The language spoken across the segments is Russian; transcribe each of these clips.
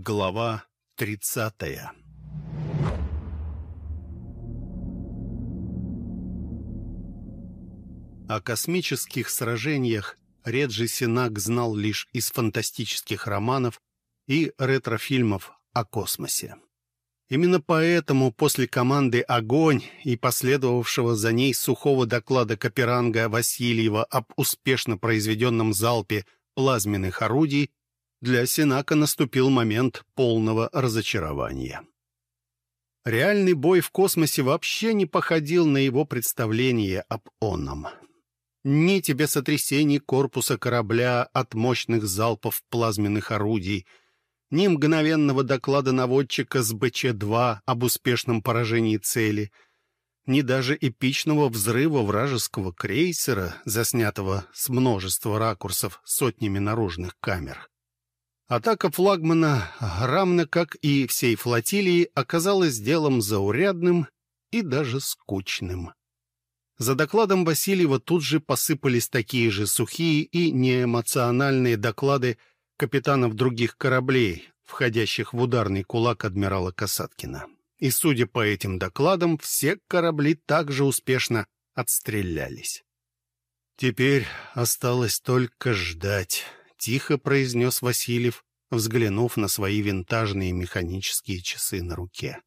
Глава тридцатая О космических сражениях Реджи Синак знал лишь из фантастических романов и ретрофильмов о космосе. Именно поэтому после команды «Огонь» и последовавшего за ней сухого доклада Каперанга Васильева об успешно произведенном залпе плазменных орудий для Синака наступил момент полного разочарования. Реальный бой в космосе вообще не походил на его представление об оном. Ни тебе сотрясений корпуса корабля от мощных залпов плазменных орудий — ни мгновенного доклада наводчика с БЧ-2 об успешном поражении цели, ни даже эпичного взрыва вражеского крейсера, заснятого с множества ракурсов сотнями наружных камер. Атака флагмана, равно как и всей флотилии, оказалась делом заурядным и даже скучным. За докладом Васильева тут же посыпались такие же сухие и неэмоциональные доклады капитанов других кораблей, входящих в ударный кулак адмирала Касаткина. И, судя по этим докладам, все корабли также успешно отстрелялись. «Теперь осталось только ждать», — тихо произнес Васильев, взглянув на свои винтажные механические часы на руке.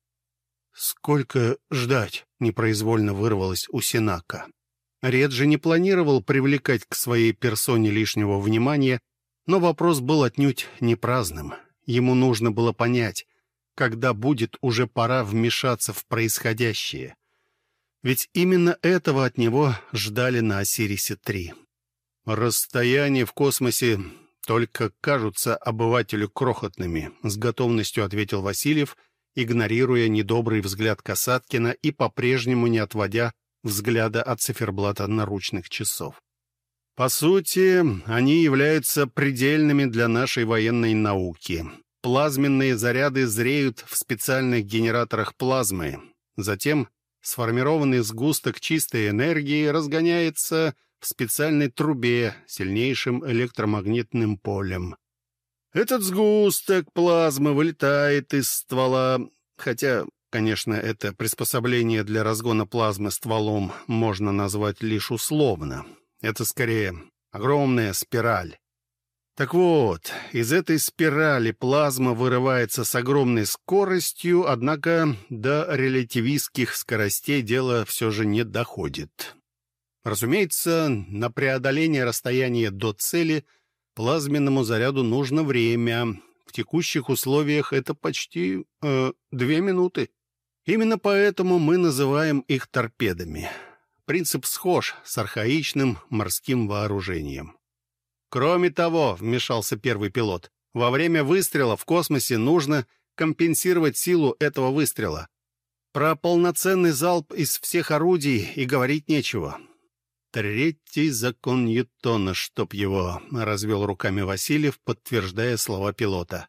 «Сколько ждать?» — непроизвольно вырвалось у Синака. Реджи не планировал привлекать к своей персоне лишнего внимания но вопрос был отнюдь не праздным. Ему нужно было понять, когда будет уже пора вмешаться в происходящее. Ведь именно этого от него ждали на Осирисе-3. «Расстояния в космосе только кажутся обывателю крохотными», — с готовностью ответил Васильев, игнорируя недобрый взгляд Касаткина и по-прежнему не отводя взгляда от циферблата наручных часов. По сути, они являются предельными для нашей военной науки. Плазменные заряды зреют в специальных генераторах плазмы. Затем сформированный сгусток чистой энергии разгоняется в специальной трубе сильнейшим электромагнитным полем. Этот сгусток плазмы вылетает из ствола, хотя, конечно, это приспособление для разгона плазмы стволом можно назвать лишь условно. Это скорее огромная спираль. Так вот, из этой спирали плазма вырывается с огромной скоростью, однако до релятивистских скоростей дело все же не доходит. Разумеется, на преодоление расстояния до цели плазменному заряду нужно время. В текущих условиях это почти э, две минуты. Именно поэтому мы называем их торпедами. Принцип схож с архаичным морским вооружением. Кроме того, вмешался первый пилот, во время выстрела в космосе нужно компенсировать силу этого выстрела. Про полноценный залп из всех орудий и говорить нечего. «Третий закон Ньютона, чтоб его», — развел руками Васильев, подтверждая слова пилота.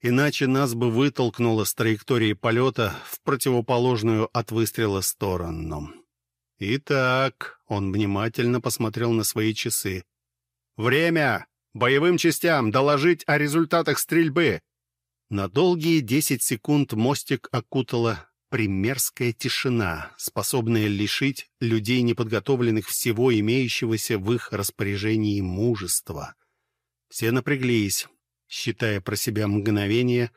«Иначе нас бы вытолкнуло с траектории полета в противоположную от выстрела сторону». «Итак», — он внимательно посмотрел на свои часы. «Время! Боевым частям доложить о результатах стрельбы!» На долгие десять секунд мостик окутала примерская тишина, способная лишить людей неподготовленных всего имеющегося в их распоряжении мужества. Все напряглись, считая про себя мгновения,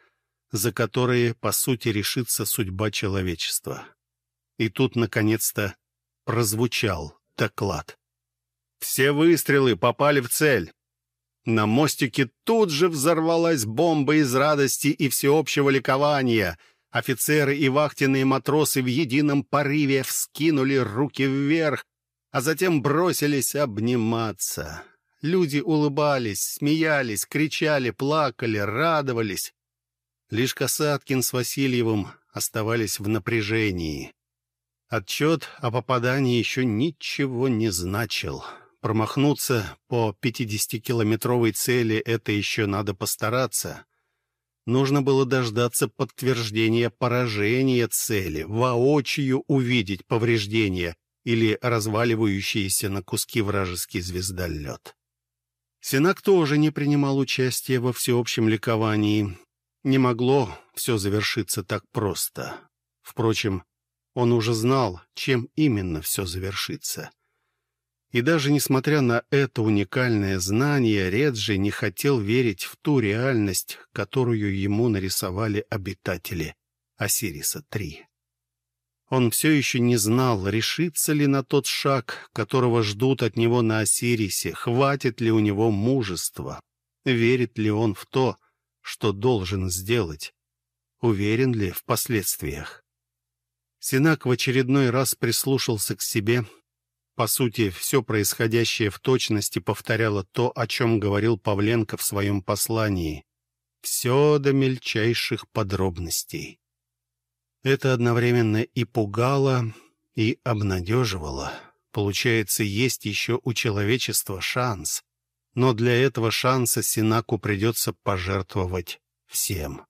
за которые, по сути, решится судьба человечества. И тут, наконец-то, прозвучал доклад. Все выстрелы попали в цель. На мостике тут же взорвалась бомба из радости и всеобщего ликования. Офицеры и вахтенные матросы в едином порыве вскинули руки вверх, а затем бросились обниматься. Люди улыбались, смеялись, кричали, плакали, радовались. Лишь Касаткин с Васильевым оставались в напряжении. Отчет о попадании еще ничего не значил. Промахнуться по 50-километровой цели — это еще надо постараться. Нужно было дождаться подтверждения поражения цели, воочию увидеть повреждения или разваливающийся на куски вражеский звездолет. Сенак тоже не принимал участия во всеобщем ликовании. Не могло все завершиться так просто. Впрочем, он уже знал, чем именно все завершится. И даже несмотря на это уникальное знание, Реджи не хотел верить в ту реальность, которую ему нарисовали обитатели Осириса-3. Он все еще не знал, решится ли на тот шаг, которого ждут от него на Осирисе, хватит ли у него мужества, верит ли он в то, что должен сделать, уверен ли в последствиях. Синак в очередной раз прислушался к себе. По сути, все происходящее в точности повторяло то, о чем говорил Павленко в своем послании. Все до мельчайших подробностей. Это одновременно и пугало, и обнадеживало. Получается, есть еще у человечества шанс. Но для этого шанса Синаку придется пожертвовать всем.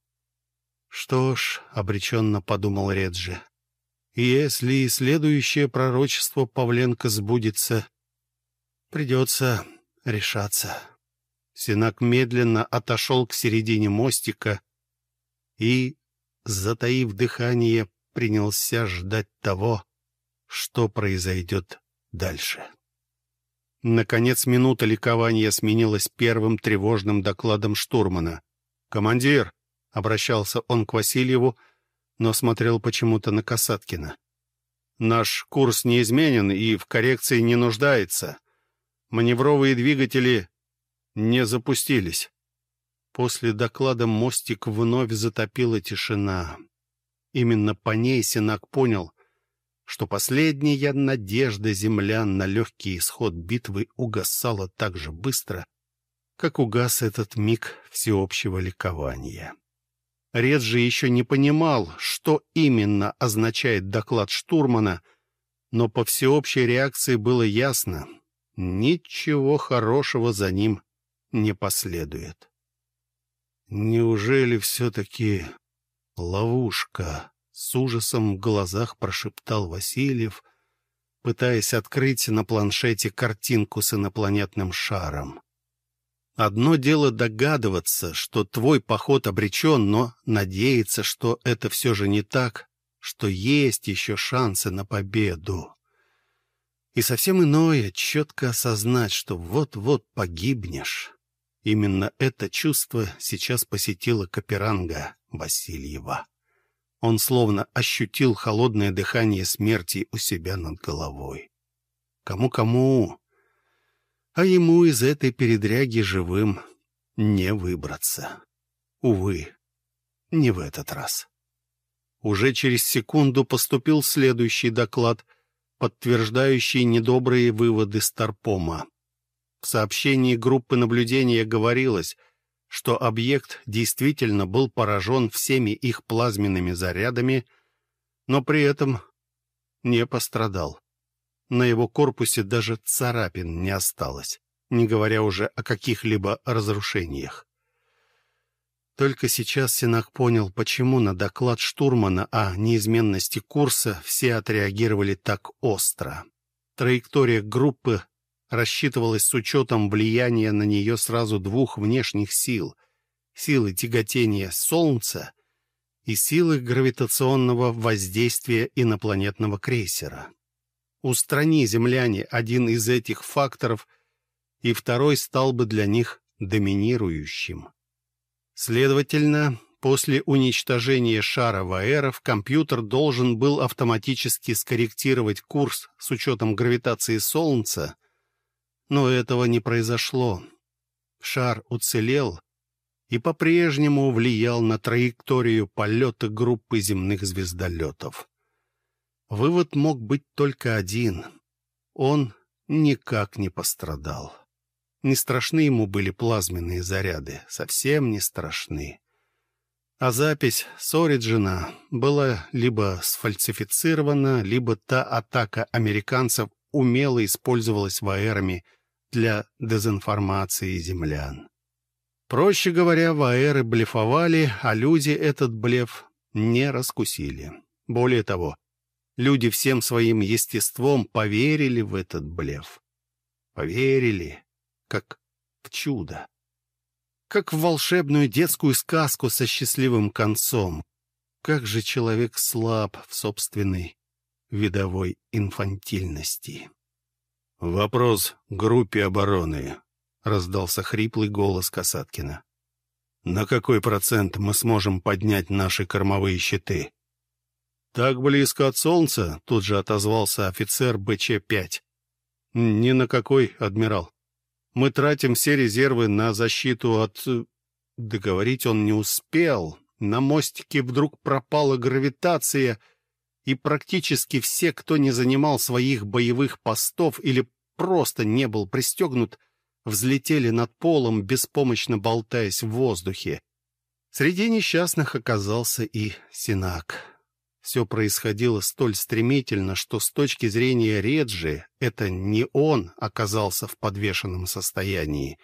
«Что ж», — обреченно подумал Реджи, — «если и следующее пророчество Павленко сбудется, придется решаться». Синак медленно отошел к середине мостика и затаив дыхание, принялся ждать того, что произойдет дальше. Наконец минута ликования сменилась первым тревожным докладом штурмана. «Командир!» — обращался он к Васильеву, но смотрел почему-то на Касаткина. «Наш курс не изменен и в коррекции не нуждается. Маневровые двигатели не запустились». После доклада мостик вновь затопила тишина. Именно по ней Синак понял, что последняя надежда землян на легкий исход битвы угасала так же быстро, как угас этот миг всеобщего ликования. Реджи еще не понимал, что именно означает доклад штурмана, но по всеобщей реакции было ясно — ничего хорошего за ним не последует. «Неужели все-таки ловушка?» — с ужасом в глазах прошептал Васильев, пытаясь открыть на планшете картинку с инопланетным шаром. Одно дело догадываться, что твой поход обречен, но надеяться, что это все же не так, что есть еще шансы на победу. И совсем иное — четко осознать, что вот-вот погибнешь. Именно это чувство сейчас посетило Каперанга Васильева. Он словно ощутил холодное дыхание смерти у себя над головой. Кому-кому, а ему из этой передряги живым не выбраться. Увы, не в этот раз. Уже через секунду поступил следующий доклад, подтверждающий недобрые выводы Старпома. В сообщении группы наблюдения говорилось, что объект действительно был поражен всеми их плазменными зарядами, но при этом не пострадал. На его корпусе даже царапин не осталось, не говоря уже о каких-либо разрушениях. Только сейчас Синак понял, почему на доклад штурмана о неизменности курса все отреагировали так остро. Траектория группы рассчитывалось с учетом влияния на нее сразу двух внешних сил — силы тяготения Солнца и силы гравитационного воздействия инопланетного крейсера. Устрани земляне один из этих факторов, и второй стал бы для них доминирующим. Следовательно, после уничтожения шара Ваэров компьютер должен был автоматически скорректировать курс с учетом гравитации Солнца но этого не произошло. Шар уцелел и по-прежнему влиял на траекторию полета группы земных звездолетов. Вывод мог быть только один. Он никак не пострадал. Не страшны ему были плазменные заряды, совсем не страшны. А запись с Ориджина была либо сфальсифицирована, либо та атака американцев умело использовалась ваэрами для дезинформации землян. Проще говоря, ваэры блефовали, а люди этот блеф не раскусили. Более того, люди всем своим естеством поверили в этот блеф. Поверили, как в чудо. как в волшебную детскую сказку со счастливым концом. Как же человек слаб в собственной видовой инфантильности. «Вопрос группе обороны», — раздался хриплый голос Касаткина. «На какой процент мы сможем поднять наши кормовые щиты?» «Так близко от солнца», — тут же отозвался офицер БЧ-5. «Ни на какой, адмирал. Мы тратим все резервы на защиту от...» Договорить он не успел. На мостике вдруг пропала гравитация, и практически все, кто не занимал своих боевых постов или просто не был пристегнут, взлетели над полом, беспомощно болтаясь в воздухе. Среди несчастных оказался и Синак. Все происходило столь стремительно, что с точки зрения Реджи это не он оказался в подвешенном состоянии,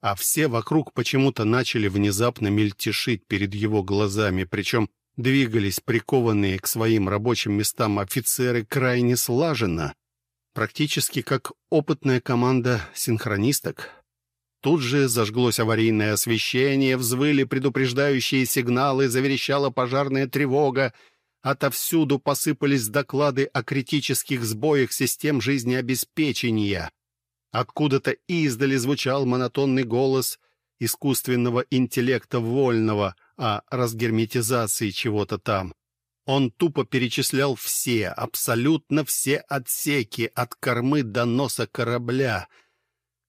а все вокруг почему-то начали внезапно мельтешить перед его глазами, причем двигались прикованные к своим рабочим местам офицеры крайне слаженно, практически как опытная команда синхронисток. Тут же зажглось аварийное освещение, взвыли предупреждающие сигналы, заверещала пожарная тревога — Отовсюду посыпались доклады о критических сбоях систем жизнеобеспечения. Откуда-то издали звучал монотонный голос искусственного интеллекта вольного о разгерметизации чего-то там. Он тупо перечислял все, абсолютно все отсеки, от кормы до носа корабля.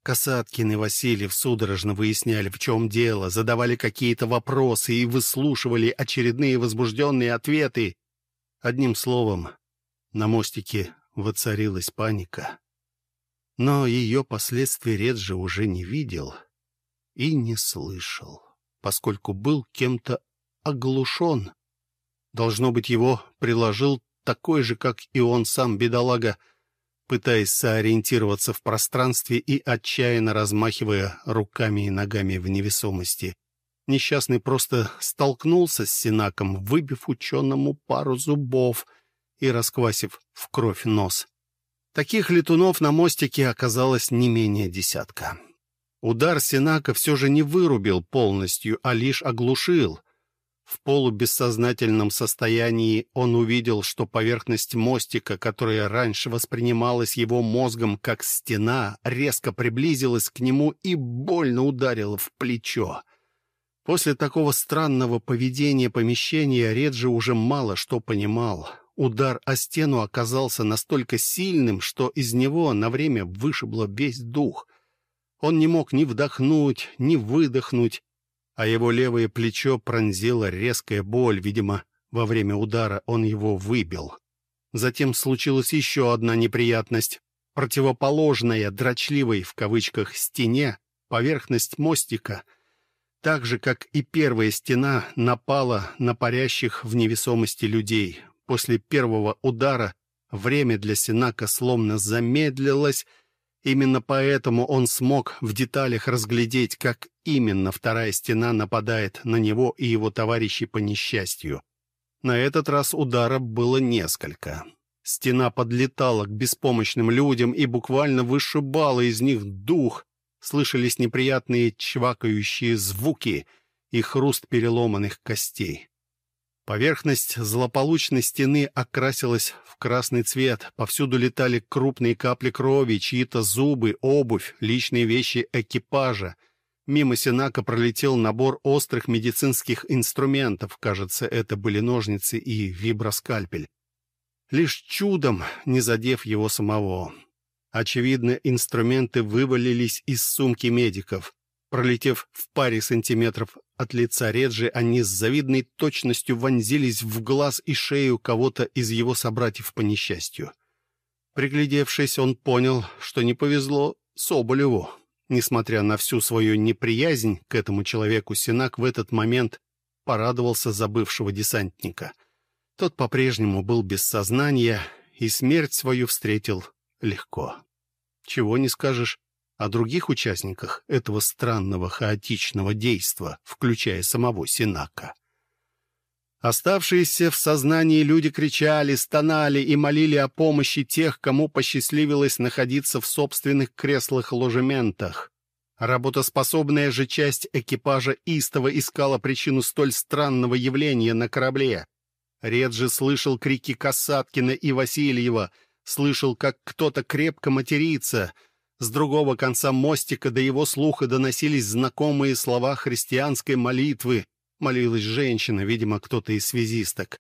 Касаткин и Васильев судорожно выясняли, в чем дело, задавали какие-то вопросы и выслушивали очередные возбужденные ответы. Одним словом, на мостике воцарилась паника. Но ее последствий Реджи уже не видел и не слышал, поскольку был кем-то оглушен. Должно быть, его приложил такой же, как и он сам, бедолага, пытаясь сориентироваться в пространстве и отчаянно размахивая руками и ногами в невесомости. Несчастный просто столкнулся с Синаком, выбив ученому пару зубов и расквасив в кровь нос. Таких летунов на мостике оказалось не менее десятка. Удар Синака все же не вырубил полностью, а лишь оглушил. В полубессознательном состоянии он увидел, что поверхность мостика, которая раньше воспринималась его мозгом как стена, резко приблизилась к нему и больно ударила в плечо. После такого странного поведения помещения Реджи уже мало что понимал. Удар о стену оказался настолько сильным, что из него на время вышибло весь дух. Он не мог ни вдохнуть, ни выдохнуть, а его левое плечо пронзила резкая боль. Видимо, во время удара он его выбил. Затем случилась еще одна неприятность. Противоположная, дрочливой в кавычках, стене, поверхность мостика — так же, как и первая стена, напала на парящих в невесомости людей. После первого удара время для Синака словно замедлилось, Именно поэтому он смог в деталях разглядеть, как именно вторая стена нападает на него и его товарищей по несчастью. На этот раз ударов было несколько. Стена подлетала к беспомощным людям и буквально вышибала из них дух, слышались неприятные чвакающие звуки и хруст переломанных костей. Поверхность злополучной стены окрасилась в красный цвет, повсюду летали крупные капли крови, чьи-то зубы, обувь, личные вещи экипажа. Мимо Синака пролетел набор острых медицинских инструментов, кажется, это были ножницы и виброскальпель. Лишь чудом не задев его самого. Очевидно, инструменты вывалились из сумки медиков. Пролетев в паре сантиметров от лица Реджи, они с завидной точностью вонзились в глаз и шею кого-то из его собратьев по несчастью. Приглядевшись, он понял, что не повезло Соболеву. Несмотря на всю свою неприязнь к этому человеку, Синак в этот момент порадовался за бывшего десантника. Тот по-прежнему был без сознания и смерть свою встретил легко. Чего не скажешь о других участниках этого странного хаотичного действа, включая самого Синака. Оставшиеся в сознании люди кричали, стонали и молили о помощи тех, кому посчастливилось находиться в собственных креслах-ложементах. Работоспособная же часть экипажа истово искала причину столь странного явления на корабле. Реджи слышал крики Касаткина и Васильева, слышал, как кто-то крепко матерится. С другого конца мостика до его слуха доносились знакомые слова христианской молитвы. Молилась женщина, видимо, кто-то из связисток.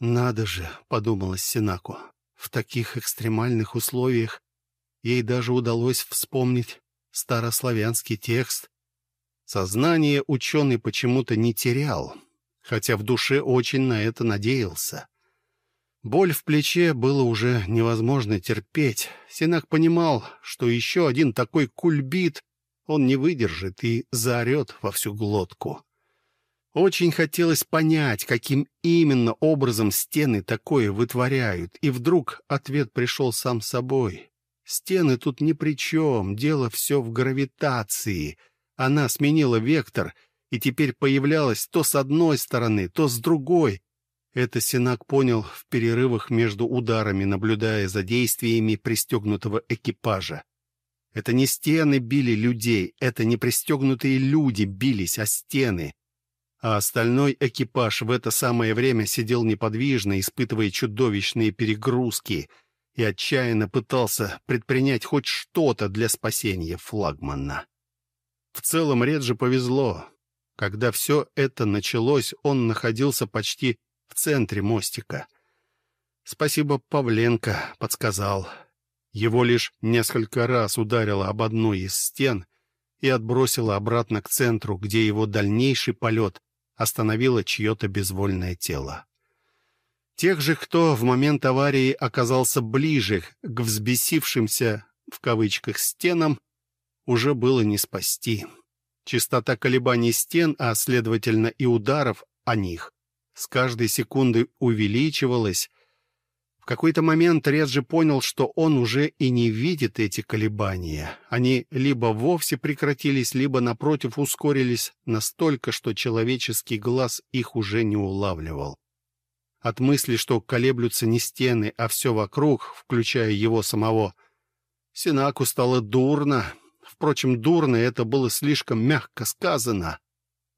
«Надо же», — подумалось Синаку, — «в таких экстремальных условиях ей даже удалось вспомнить старославянский текст. Сознание ученый почему-то не терял, хотя в душе очень на это надеялся. Боль в плече было уже невозможно терпеть. Синак понимал, что еще один такой кульбит он не выдержит и заорет во всю глотку. Очень хотелось понять, каким именно образом стены такое вытворяют, и вдруг ответ пришел сам собой. Стены тут ни при чем, дело все в гравитации. Она сменила вектор и теперь появлялась то с одной стороны, то с другой. Это Синак понял в перерывах между ударами, наблюдая за действиями пристегнутого экипажа. Это не стены били людей, это не пристегнутые люди бились о стены. А остальной экипаж в это самое время сидел неподвижно, испытывая чудовищные перегрузки — и отчаянно пытался предпринять хоть что-то для спасения флагмана. В целом Реджи повезло. Когда все это началось, он находился почти в центре мостика. Спасибо, Павленко подсказал. Его лишь несколько раз ударило об одну из стен и отбросило обратно к центру, где его дальнейший полет остановило чье-то безвольное тело. Тех же, кто в момент аварии оказался ближе к взбесившимся, в кавычках, стенам, уже было не спасти. Частота колебаний стен, а следовательно и ударов о них, с каждой секундой увеличивалась. В какой-то момент Реджи понял, что он уже и не видит эти колебания. Они либо вовсе прекратились, либо, напротив, ускорились настолько, что человеческий глаз их уже не улавливал. От мысли, что колеблются не стены, а все вокруг, включая его самого, Синаку стало дурно. Впрочем, дурно это было слишком мягко сказано.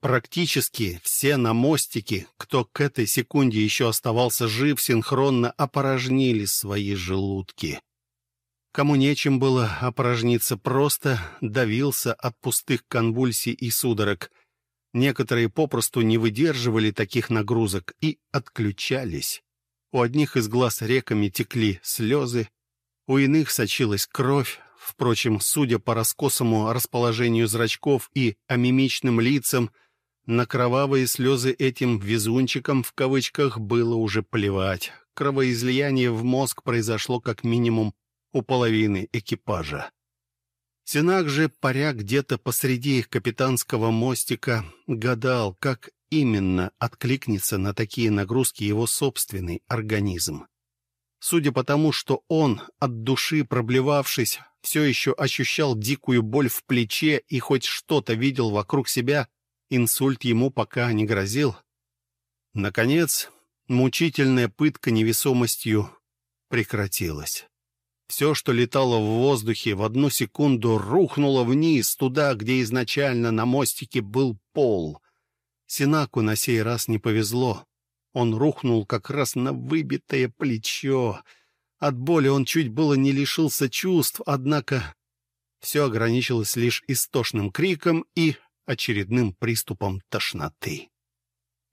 Практически все на мостике, кто к этой секунде еще оставался жив, синхронно опорожнили свои желудки. Кому нечем было опорожниться, просто давился от пустых конвульсий и судорог — Некоторые попросту не выдерживали таких нагрузок и отключались. У одних из глаз реками текли слезы, у иных сочилась кровь. Впрочем, судя по раскосому расположению зрачков и амимичным лицам, на кровавые слезы этим «везунчикам» в кавычках было уже плевать. Кровоизлияние в мозг произошло как минимум у половины экипажа. Синак же, паря где-то посреди их капитанского мостика, гадал, как именно откликнется на такие нагрузки его собственный организм. Судя по тому, что он, от души проблевавшись, все еще ощущал дикую боль в плече и хоть что-то видел вокруг себя, инсульт ему пока не грозил. Наконец, мучительная пытка невесомостью прекратилась. Все, что летало в воздухе, в одну секунду рухнуло вниз, туда, где изначально на мостике был пол. Синаку на сей раз не повезло. Он рухнул как раз на выбитое плечо. От боли он чуть было не лишился чувств, однако все ограничилось лишь истошным криком и очередным приступом тошноты.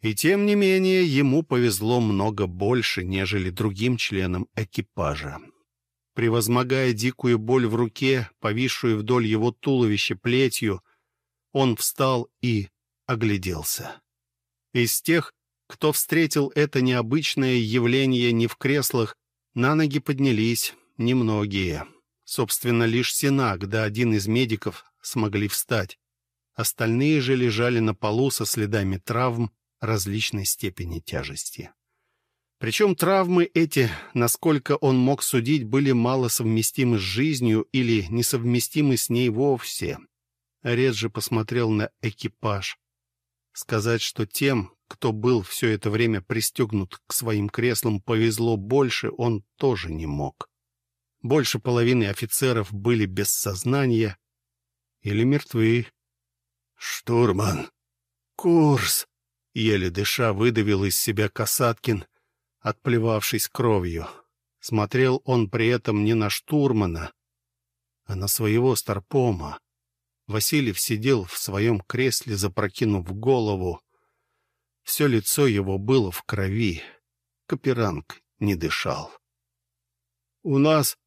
И тем не менее ему повезло много больше, нежели другим членам экипажа. Превозмогая дикую боль в руке, повисшую вдоль его туловища плетью, он встал и огляделся. Из тех, кто встретил это необычное явление не в креслах, на ноги поднялись немногие. Собственно, лишь Синак да один из медиков смогли встать. Остальные же лежали на полу со следами травм различной степени тяжести. Причем травмы эти, насколько он мог судить, были мало совместимы с жизнью или несовместимы с ней вовсе. Реджи посмотрел на экипаж. Сказать, что тем, кто был все это время пристегнут к своим креслам, повезло больше, он тоже не мог. Больше половины офицеров были без сознания, или мертвы. «Штурман! Курс!» — еле дыша выдавил из себя Касаткин, отплевавшись кровью. Смотрел он при этом не на штурмана, а на своего старпома. Васильев сидел в своем кресле, запрокинув голову. Все лицо его было в крови. Каперанг не дышал. — У нас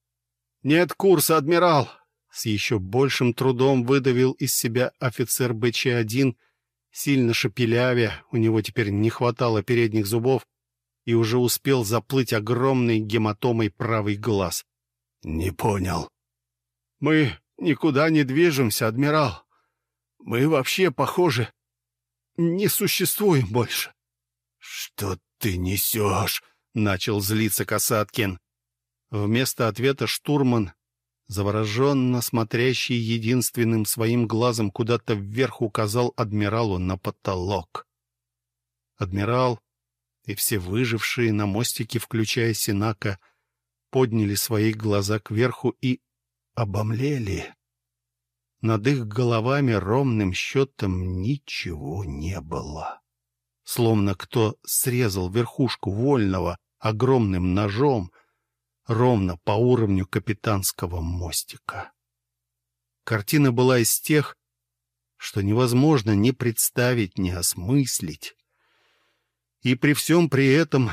нет курса, адмирал! С еще большим трудом выдавил из себя офицер БЧ-1, сильно шепелявя, у него теперь не хватало передних зубов, и уже успел заплыть огромной гематомой правый глаз. — Не понял. — Мы никуда не движемся, адмирал. Мы вообще, похоже, не существуем больше. — Что ты несешь? — начал злиться Касаткин. Вместо ответа штурман, завороженно смотрящий единственным своим глазом куда-то вверх, указал адмиралу на потолок. Адмирал и все выжившие на мостике, включая Синака, подняли свои глаза кверху и обомлели. Над их головами ровным счетом ничего не было. Словно кто срезал верхушку вольного огромным ножом ровно по уровню капитанского мостика. Картина была из тех, что невозможно ни представить, ни осмыслить. И при всем при этом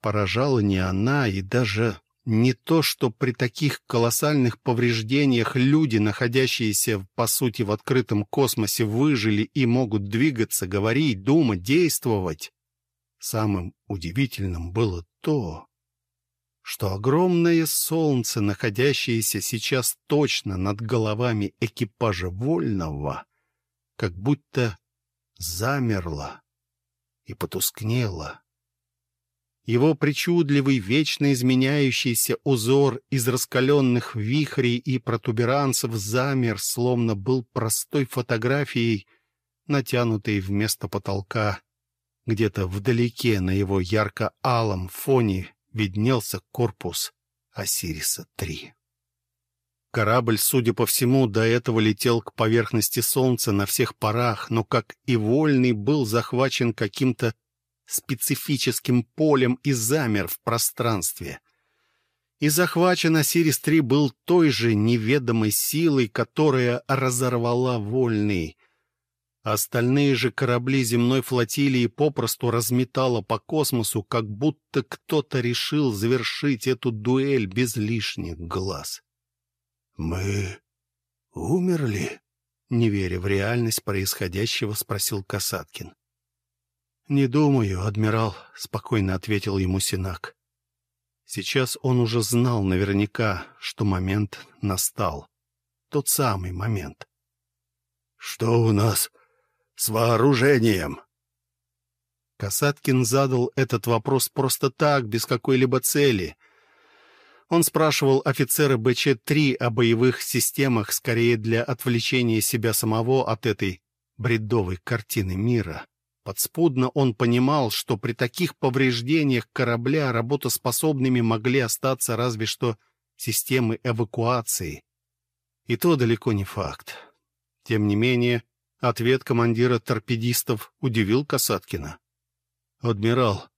поражала не она и даже не то, что при таких колоссальных повреждениях люди, находящиеся, по сути, в открытом космосе, выжили и могут двигаться, говорить, думать, действовать. Самым удивительным было то, что огромное солнце, находящееся сейчас точно над головами экипажа Вольного, как будто замерло и потускнело. Его причудливый, вечно изменяющийся узор из раскаленных вихрей и протуберанцев замер, словно был простой фотографией, натянутой вместо потолка. Где-то вдалеке на его ярко-алом фоне виднелся корпус Осириса-3. Корабль, судя по всему, до этого летел к поверхности Солнца на всех парах, но, как и вольный, был захвачен каким-то специфическим полем и замер в пространстве. И захвачен Осирис-3 был той же неведомой силой, которая разорвала вольный. Остальные же корабли земной флотилии попросту разметало по космосу, как будто кто-то решил завершить эту дуэль без лишних глаз. «Мы умерли?» — не веря в реальность происходящего, спросил Касаткин. «Не думаю, адмирал», — спокойно ответил ему Синак. Сейчас он уже знал наверняка, что момент настал. Тот самый момент. «Что у нас с вооружением?» Касаткин задал этот вопрос просто так, без какой-либо цели. Он спрашивал офицера БЧ-3 о боевых системах скорее для отвлечения себя самого от этой бредовой картины мира. Подспудно он понимал, что при таких повреждениях корабля работоспособными могли остаться разве что системы эвакуации. И то далеко не факт. Тем не менее, ответ командира торпедистов удивил Касаткина. «Адмирал,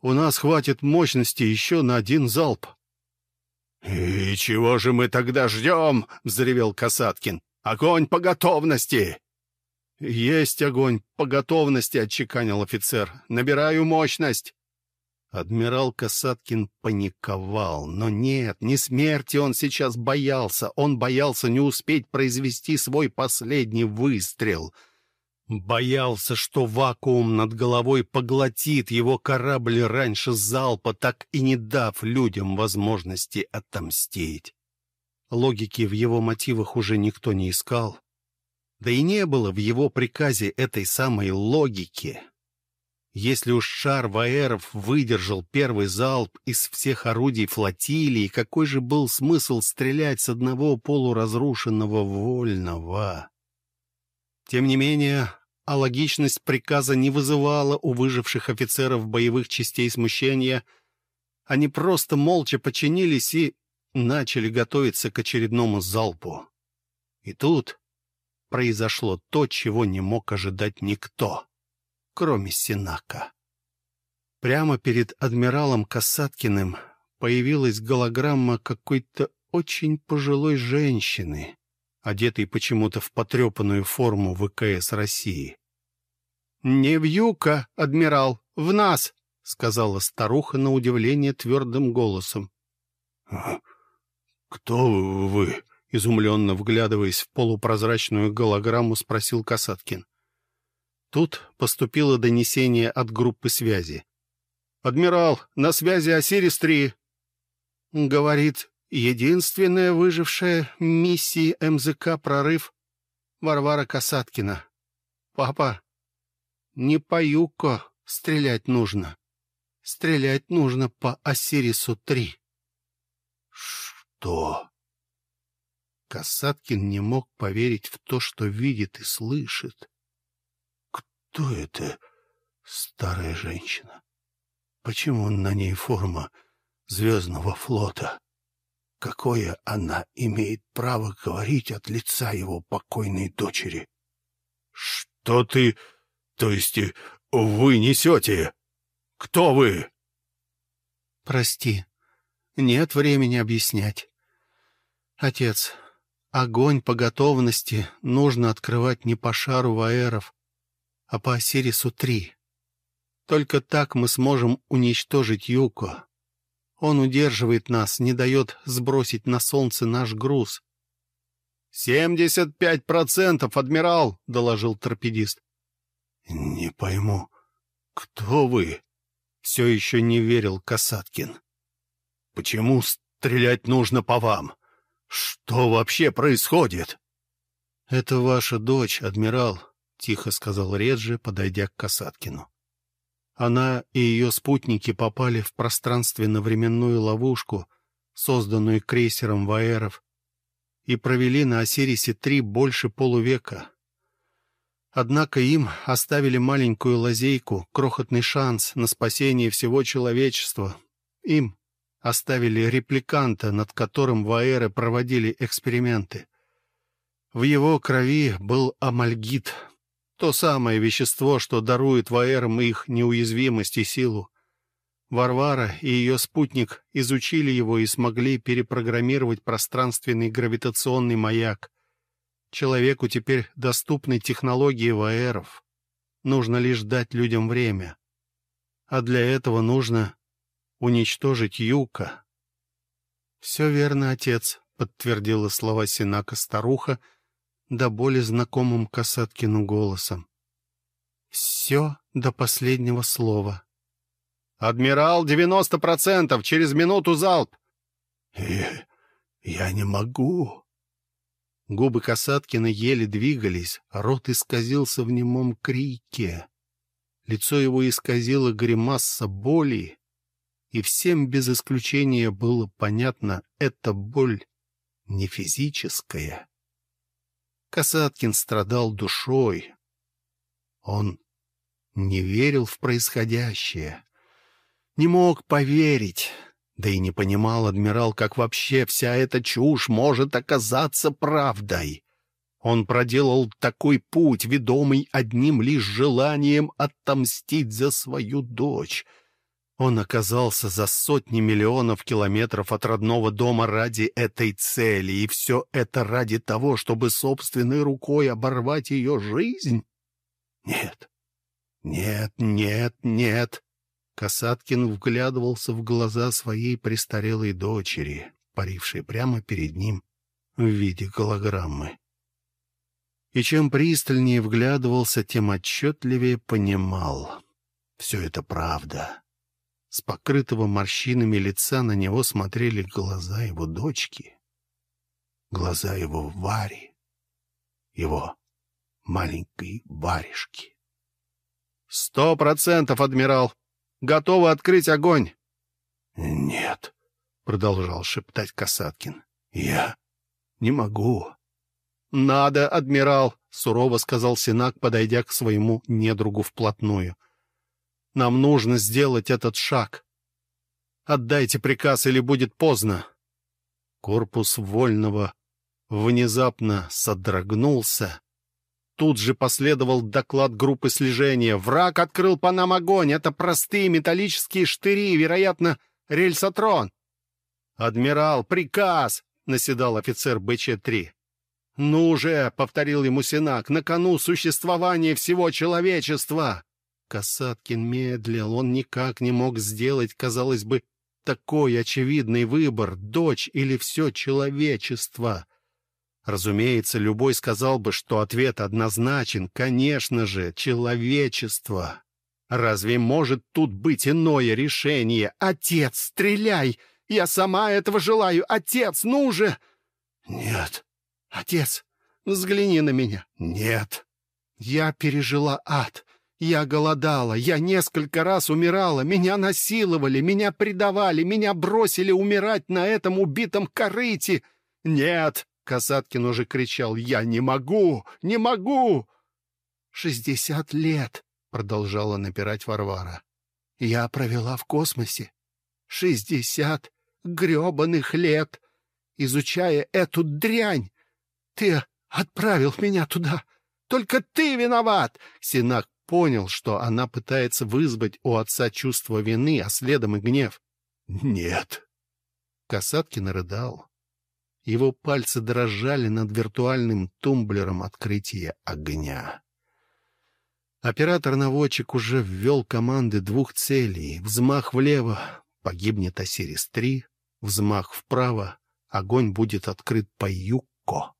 у нас хватит мощности еще на один залп». «И чего же мы тогда ждем?» — взревел Касаткин. «Огонь по готовности!» «Есть огонь по готовности», — отчеканил офицер. «Набираю мощность». Адмирал Касаткин паниковал. Но нет, не смерти он сейчас боялся. Он боялся не успеть произвести свой последний выстрел. Боялся, что вакуум над головой поглотит его корабль раньше залпа, так и не дав людям возможности отомстить. Логики в его мотивах уже никто не искал. Да и не было в его приказе этой самой логики. Если уж шар Ваэров выдержал первый залп из всех орудий флотилии, какой же был смысл стрелять с одного полуразрушенного вольного? Тем не менее, а логичность приказа не вызывала у выживших офицеров боевых частей смущения. Они просто молча подчинились и начали готовиться к очередному залпу. И тут произошло то, чего не мог ожидать никто, кроме Синака. Прямо перед адмиралом Касаткиным появилась голограмма какой-то очень пожилой женщины, одетой почему-то в потрепанную форму ВКС России. «Не в юка, адмирал, в нас!» — сказала старуха на удивление твердым голосом. «Кто вы?» — изумленно вглядываясь в полупрозрачную голограмму, спросил Касаткин. Тут поступило донесение от группы связи. «Адмирал, на связи Осирис-3!» Говорит, единственная выжившая миссии МЗК «Прорыв» Варвара Касаткина. «Папа, не по Юко стрелять нужно. Стрелять нужно по Осирису-3». «Что?» Касаткин не мог поверить в то, что видит и слышит. «Кто это старая женщина? Почему на ней форма Звездного флота. Какое она имеет право говорить от лица его покойной дочери? — Что ты... То есть вы несете? Кто вы? — Прости, нет времени объяснять. Отец, огонь по готовности нужно открывать не по шару Ваэров, а по Осирису-3. Только так мы сможем уничтожить Юко. Он удерживает нас, не дает сбросить на солнце наш груз. «Семьдесят пять процентов, адмирал!» — доложил торпедист. «Не пойму, кто вы?» — все еще не верил Касаткин. «Почему стрелять нужно по вам? Что вообще происходит?» «Это ваша дочь, адмирал», — тихо сказал Реджи, подойдя к Касаткину. Она и ее спутники попали в пространственно-временную ловушку, созданную крейсером Ваэров, и провели на Осирисе-3 больше полувека. Однако им оставили маленькую лазейку, крохотный шанс на спасение всего человечества. Им оставили репликанта, над которым Ваэры проводили эксперименты. В его крови был амальгит — то самое вещество, что дарует Ваэрам их неуязвимость и силу. Варвара и ее спутник изучили его и смогли перепрограммировать пространственный гравитационный маяк. Человеку теперь доступны технологии Ваэров. Нужно лишь дать людям время. А для этого нужно уничтожить Юка. — Все верно, отец, — подтвердила слова Синака старуха, — до боли знакомым Касаткину голосом. Все до последнего слова. «Адмирал, девяносто процентов! Через минуту залп!» «Э, я не могу!» Губы Касаткина еле двигались, рот исказился в немом крике. Лицо его исказило гримаса боли, и всем без исключения было понятно, эта боль не физическая, Касаткин страдал душой. Он не верил в происходящее, не мог поверить, да и не понимал адмирал, как вообще вся эта чушь может оказаться правдой. Он проделал такой путь, ведомый одним лишь желанием отомстить за свою дочь — он оказался за сотни миллионов километров от родного дома ради этой цели, и все это ради того, чтобы собственной рукой оборвать ее жизнь? Нет, нет, нет, нет. Касаткин вглядывался в глаза своей престарелой дочери, парившей прямо перед ним в виде голограммы. И чем пристальнее вглядывался, тем отчетливее понимал. Все это правда. С покрытого морщинами лица на него смотрели глаза его дочки, глаза его Вари, его маленькой варежки. — Сто процентов, адмирал! Готовы открыть огонь! — Нет, — продолжал шептать Касаткин, — я не могу. — Надо, адмирал! — сурово сказал Синак, подойдя к своему недругу вплотную. Нам нужно сделать этот шаг. Отдайте приказ, или будет поздно. Корпус Вольного внезапно содрогнулся, тут же последовал доклад группы слежения. «Враг открыл по нам огонь! Это простые металлические штыри, вероятно, рельсотрон!» «Адмирал, приказ!» — наседал офицер БЧ-3. «Ну же!» — повторил ему Синак. «На кону существование всего человечества!» Касаткин медлил. Он никак не мог сделать, казалось бы, такой очевидный выбор — дочь или все человечество. Разумеется, любой сказал бы, что ответ однозначен. Конечно же, человечество. Разве может тут быть иное решение? «Отец, стреляй! Я сама этого желаю! Отец, ну же!» «Нет!» «Отец, взгляни на меня!» «Нет!» «Я пережила ад. Я голодала, я несколько раз умирала, меня насиловали, меня предавали, меня бросили умирать на этом убитом корыте. Нет, Касаткин уже кричал, я не могу, не могу. Шестьдесят лет, продолжала напирать Варвара. Я провела в космосе. Шестьдесят гребаных лет, изучая эту дрянь. Ты отправил меня туда. Только ты виноват!» Синак понял, что она пытается вызвать у отца чувство вины, а следом и гнев. «Нет». Касаткин рыдал. Его пальцы дрожали над виртуальным тумблером открытия огня. Оператор-наводчик уже ввел команды двух целей. Взмах влево — погибнет Осирис-3, взмах вправо — огонь будет открыт по Юкко.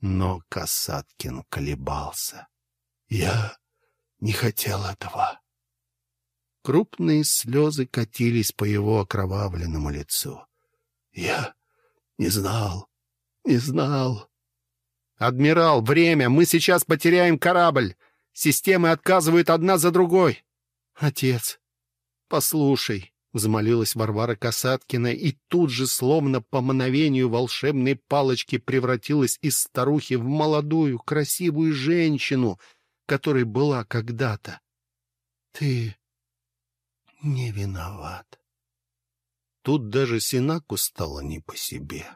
Но Касаткин колебался. «Я не хотел этого. Крупные слезы катились по его окровавленному лицу. Я не знал, не знал. «Адмирал, время! Мы сейчас потеряем корабль! Системы отказывают одна за другой!» «Отец, послушай!» — взмолилась Варвара Касаткина, и тут же, словно по мановению волшебной палочки, превратилась из старухи в молодую, красивую женщину — которой была когда-то. Ты не виноват. Тут даже Синаку стало не по себе.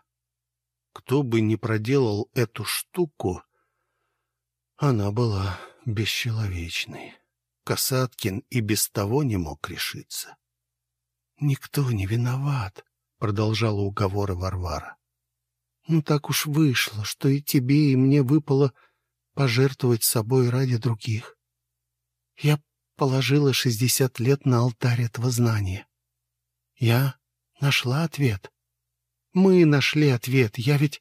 Кто бы ни проделал эту штуку, она была бесчеловечной. Касаткин и без того не мог решиться. «Никто не виноват», — продолжала уговоры Варвара. «Ну так уж вышло, что и тебе, и мне выпало пожертвовать собой ради других. Я положила шестьдесят лет на алтарь этого знания. Я нашла ответ. Мы нашли ответ. Я ведь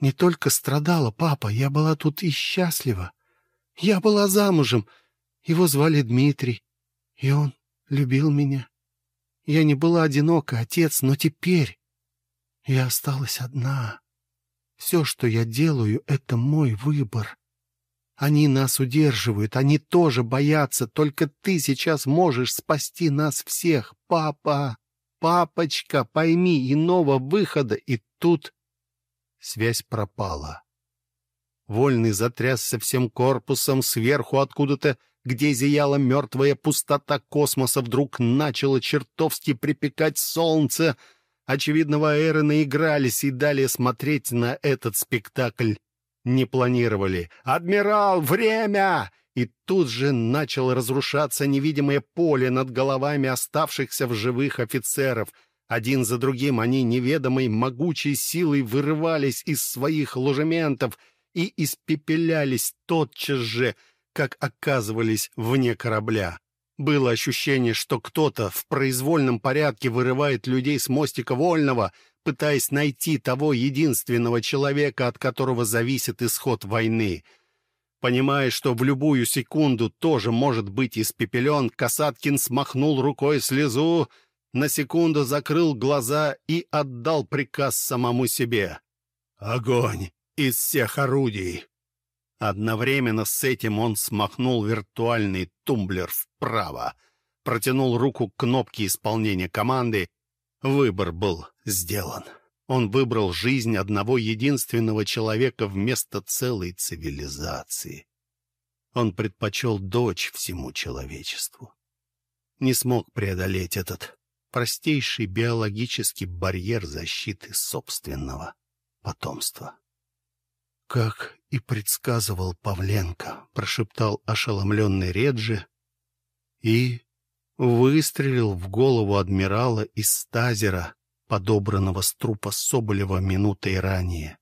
не только страдала, папа, я была тут и счастлива. Я была замужем. Его звали Дмитрий, и он любил меня. Я не была одинока, отец, но теперь я осталась одна. Все, что я делаю, — это мой выбор. Они нас удерживают, они тоже боятся. Только ты сейчас можешь спасти нас всех. Папа, папочка, пойми, иного выхода. И тут связь пропала. Вольный затрясся всем корпусом, сверху откуда-то, где зияла мертвая пустота космоса, вдруг начало чертовски припекать солнце. Очевидно, Ваэры наигрались и дали смотреть на этот спектакль не планировали. «Адмирал, время!» И тут же начало разрушаться невидимое поле над головами оставшихся в живых офицеров. Один за другим они неведомой могучей силой вырывались из своих ложементов и испепелялись тотчас же, как оказывались вне корабля. Было ощущение, что кто-то в произвольном порядке вырывает людей с мостика Вольного, пытаясь найти того единственного человека, от которого зависит исход войны. Понимая, что в любую секунду тоже может быть испепелен, Касаткин смахнул рукой слезу, на секунду закрыл глаза и отдал приказ самому себе. «Огонь из всех орудий!» Одновременно с этим он смахнул виртуальный тумблер вправо, протянул руку к кнопке исполнения команды Выбор был сделан. Он выбрал жизнь одного единственного человека вместо целой цивилизации. Он предпочел дочь всему человечеству. Не смог преодолеть этот простейший биологический барьер защиты собственного потомства. Как и предсказывал Павленко», — прошептал ошеломленный Реджи и выстрелил в голову адмирала из стазера, подобранного с трупа Соболева минутой ранее.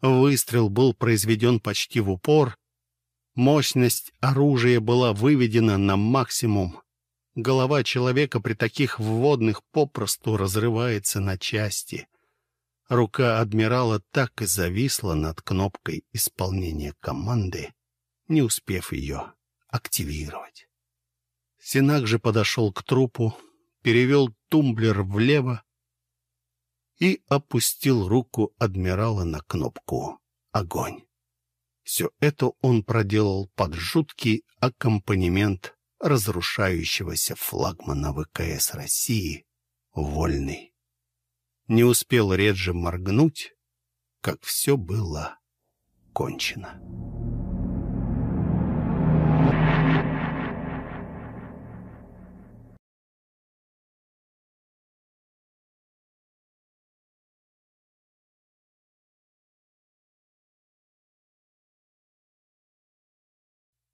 Выстрел был произведен почти в упор. Мощность оружия была выведена на максимум. Голова человека при таких вводных попросту разрывается на части. Рука адмирала так и зависла над кнопкой исполнения команды, не успев ее активировать. Синак же подошел к трупу, перевел тумблер влево и опустил руку адмирала на кнопку «Огонь». Все это он проделал под жуткий аккомпанемент разрушающегося флагмана ВКС России «Вольный». Не успел Реджи моргнуть, как все было кончено.